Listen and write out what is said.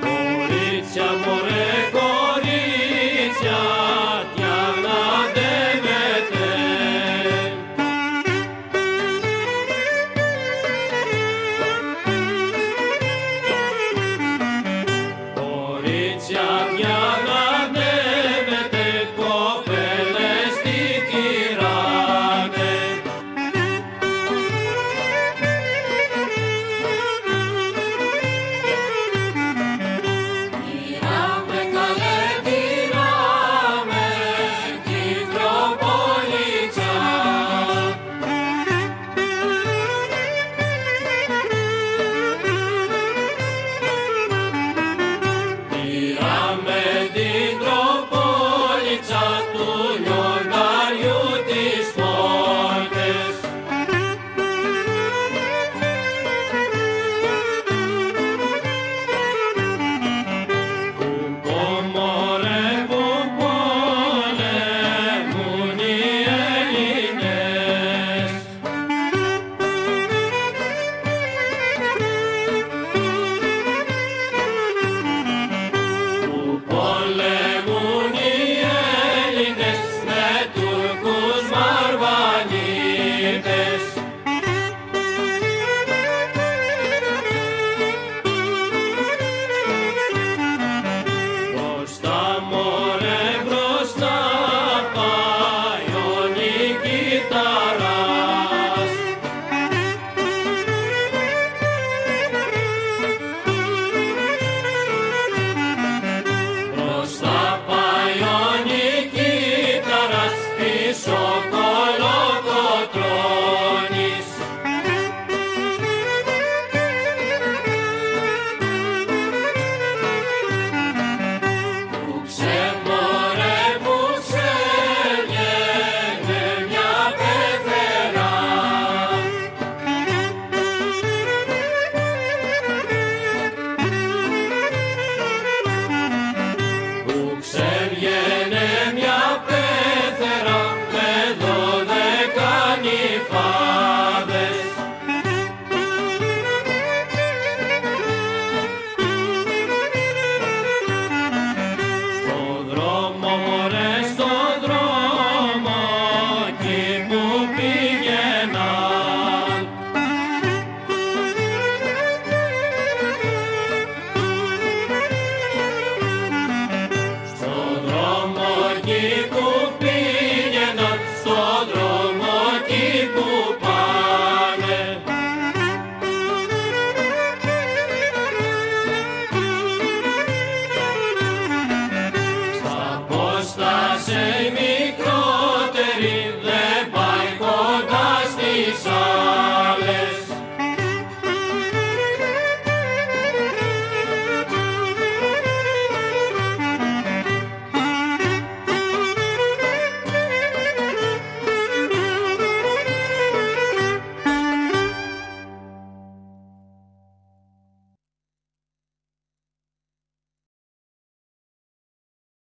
Κορίτσια μωρέ κορίτσια